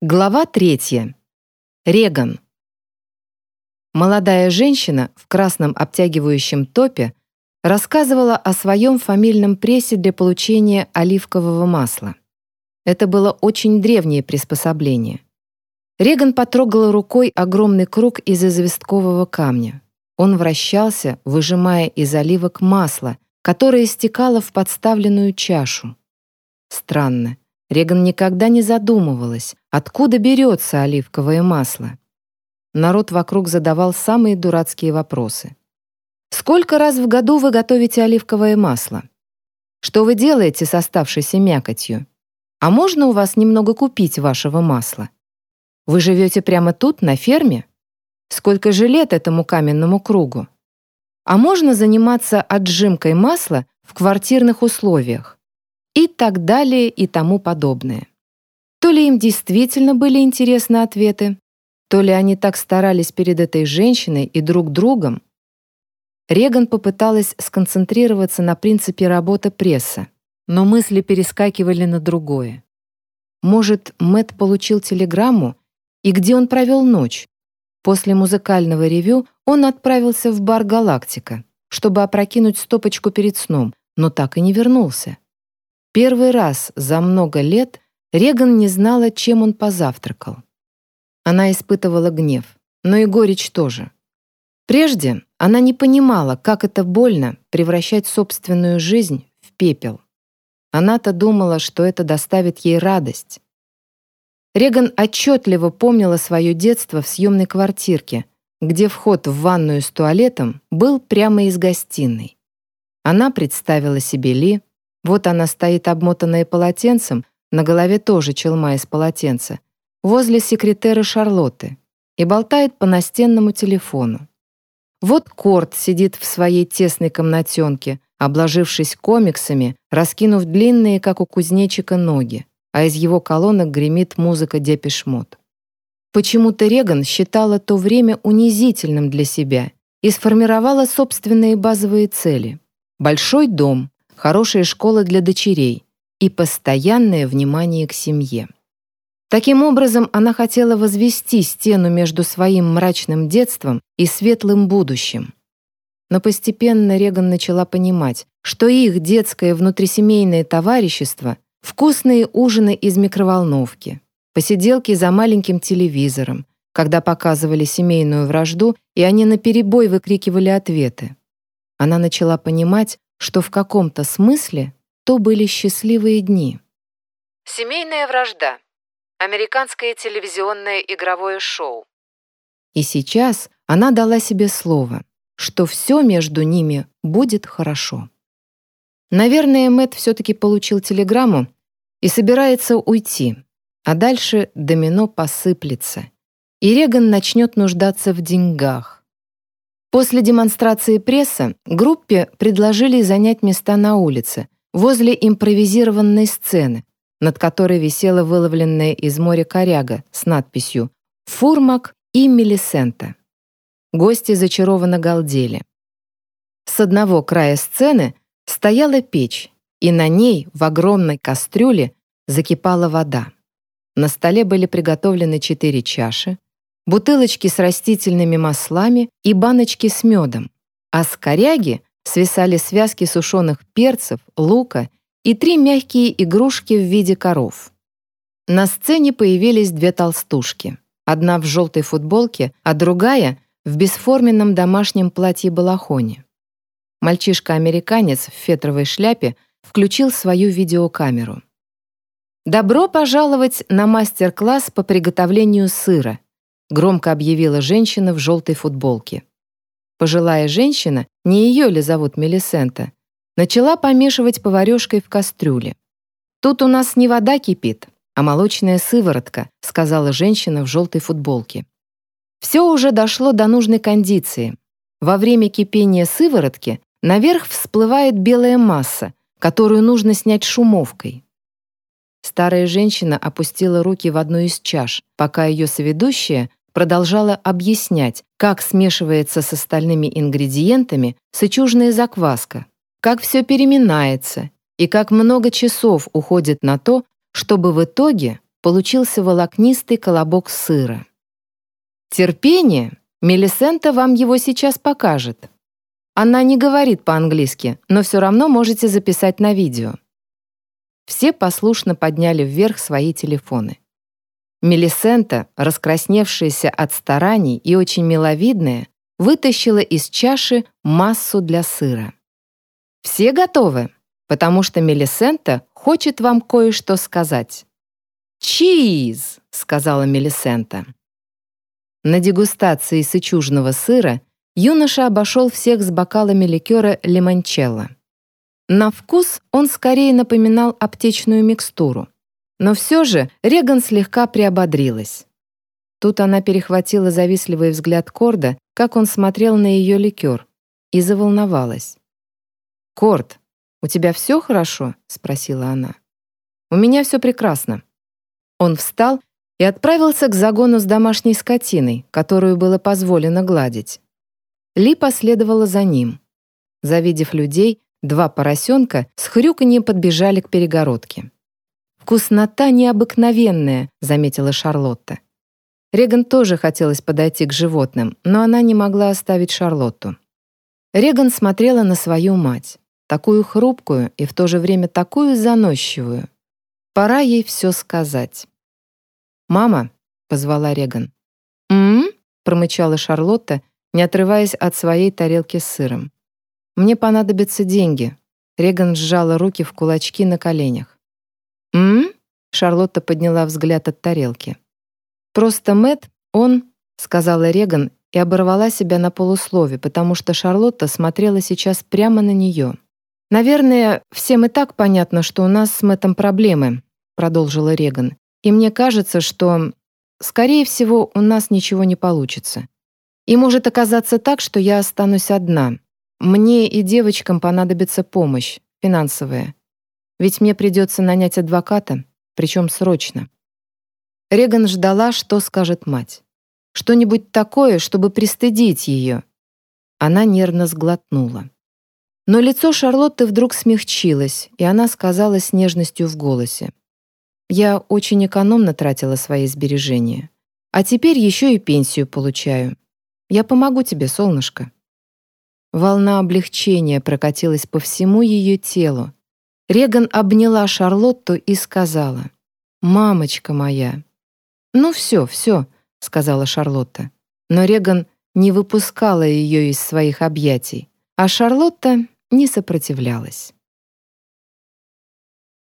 Глава третья. Реган. Молодая женщина в красном обтягивающем топе рассказывала о своем фамильном прессе для получения оливкового масла. Это было очень древнее приспособление. Реган потрогала рукой огромный круг из известкового камня. Он вращался, выжимая из оливок масло, которое стекало в подставленную чашу. Странно. Реган никогда не задумывалась, откуда берется оливковое масло. Народ вокруг задавал самые дурацкие вопросы. «Сколько раз в году вы готовите оливковое масло? Что вы делаете с оставшейся мякотью? А можно у вас немного купить вашего масла? Вы живете прямо тут, на ферме? Сколько же лет этому каменному кругу? А можно заниматься отжимкой масла в квартирных условиях? И так далее и тому подобное. То ли им действительно были интересны ответы, то ли они так старались перед этой женщиной и друг другом. Реган попыталась сконцентрироваться на принципе работы пресса, но мысли перескакивали на другое. Может, Мэт получил телеграмму, и где он провел ночь? После музыкального ревю он отправился в бар «Галактика», чтобы опрокинуть стопочку перед сном, но так и не вернулся. Первый раз за много лет Реган не знала, чем он позавтракал. Она испытывала гнев, но и горечь тоже. Прежде она не понимала, как это больно превращать собственную жизнь в пепел. Она-то думала, что это доставит ей радость. Реган отчетливо помнила свое детство в съемной квартирке, где вход в ванную с туалетом был прямо из гостиной. Она представила себе Ли, вот она стоит обмотанная полотенцем, на голове тоже челма из полотенца, возле секретера Шарлотты и болтает по настенному телефону. Вот Корт сидит в своей тесной комнатенке, обложившись комиксами, раскинув длинные, как у кузнечика, ноги, а из его колонок гремит музыка Депешмот. Почему-то Реган считала то время унизительным для себя и сформировала собственные базовые цели. Большой дом, хорошая школа для дочерей и постоянное внимание к семье. Таким образом, она хотела возвести стену между своим мрачным детством и светлым будущим. Но постепенно Реган начала понимать, что их детское внутрисемейное товарищество — вкусные ужины из микроволновки, посиделки за маленьким телевизором, когда показывали семейную вражду, и они наперебой выкрикивали ответы. Она начала понимать, что в каком-то смысле то были счастливые дни. Семейная вражда. Американское телевизионное игровое шоу. И сейчас она дала себе слово, что все между ними будет хорошо. Наверное, Мэт все-таки получил телеграмму и собирается уйти, а дальше домино посыплется, и Реган начнет нуждаться в деньгах. После демонстрации пресса группе предложили занять места на улице, возле импровизированной сцены, над которой висела выловленная из моря коряга с надписью «Фурмак и Мелисента». Гости зачарованно галдели. С одного края сцены стояла печь, и на ней в огромной кастрюле закипала вода. На столе были приготовлены четыре чаши, бутылочки с растительными маслами и баночки с медом, а с коряги свисали связки сушеных перцев, лука и три мягкие игрушки в виде коров. На сцене появились две толстушки. Одна в желтой футболке, а другая в бесформенном домашнем платье-балахоне. Мальчишка-американец в фетровой шляпе включил свою видеокамеру. «Добро пожаловать на мастер-класс по приготовлению сыра», громко объявила женщина в желтой футболке. Пожилая женщина, не ее ли зовут Мелисента, начала помешивать поварешкой в кастрюле. «Тут у нас не вода кипит, а молочная сыворотка», сказала женщина в желтой футболке. Все уже дошло до нужной кондиции. Во время кипения сыворотки наверх всплывает белая масса, которую нужно снять шумовкой. Старая женщина опустила руки в одну из чаш, пока ее соведущая продолжала объяснять, как смешивается с остальными ингредиентами сычужная закваска, как все переминается и как много часов уходит на то, чтобы в итоге получился волокнистый колобок сыра. «Терпение! Мелисента вам его сейчас покажет. Она не говорит по-английски, но все равно можете записать на видео». Все послушно подняли вверх свои телефоны. Мелисента, раскрасневшаяся от стараний и очень миловидная, вытащила из чаши массу для сыра. «Все готовы? Потому что Мелисента хочет вам кое-что сказать». «Чиз!» — сказала Мелисента. На дегустации сычужного сыра юноша обошел всех с бокалами ликера лимончелло. На вкус он скорее напоминал аптечную микстуру. Но все же Реган слегка приободрилась. Тут она перехватила завистливый взгляд Корда, как он смотрел на ее ликер, и заволновалась. «Корд, у тебя все хорошо?» — спросила она. «У меня все прекрасно». Он встал и отправился к загону с домашней скотиной, которую было позволено гладить. Ли последовала за ним. Завидев людей, два поросенка с хрюканьем подбежали к перегородке. «Вкуснота необыкновенная», — заметила Шарлотта. Реган тоже хотелось подойти к животным, но она не могла оставить Шарлотту. Реган смотрела на свою мать, такую хрупкую и в то же время такую заносчивую. Пора ей все сказать. «Мама», — позвала Реган. «М?», -м промычала Шарлотта, не отрываясь от своей тарелки с сыром. «Мне понадобятся деньги». Реган сжала руки в кулачки на коленях. Шарлотта подняла взгляд от тарелки. «Просто Мэт, он...» — сказала Реган и оборвала себя на полуслове, потому что Шарлотта смотрела сейчас прямо на нее. «Наверное, всем и так понятно, что у нас с Мэтом проблемы», — продолжила Реган. «И мне кажется, что, скорее всего, у нас ничего не получится. И может оказаться так, что я останусь одна. Мне и девочкам понадобится помощь, финансовая. Ведь мне придется нанять адвоката, причем срочно. Реган ждала, что скажет мать. Что-нибудь такое, чтобы пристыдить ее. Она нервно сглотнула. Но лицо Шарлотты вдруг смягчилось, и она сказала с нежностью в голосе. «Я очень экономно тратила свои сбережения. А теперь еще и пенсию получаю. Я помогу тебе, солнышко». Волна облегчения прокатилась по всему ее телу, Реган обняла Шарлотту и сказала, «Мамочка моя». «Ну все, все», — сказала Шарлотта. Но Реган не выпускала ее из своих объятий, а Шарлотта не сопротивлялась.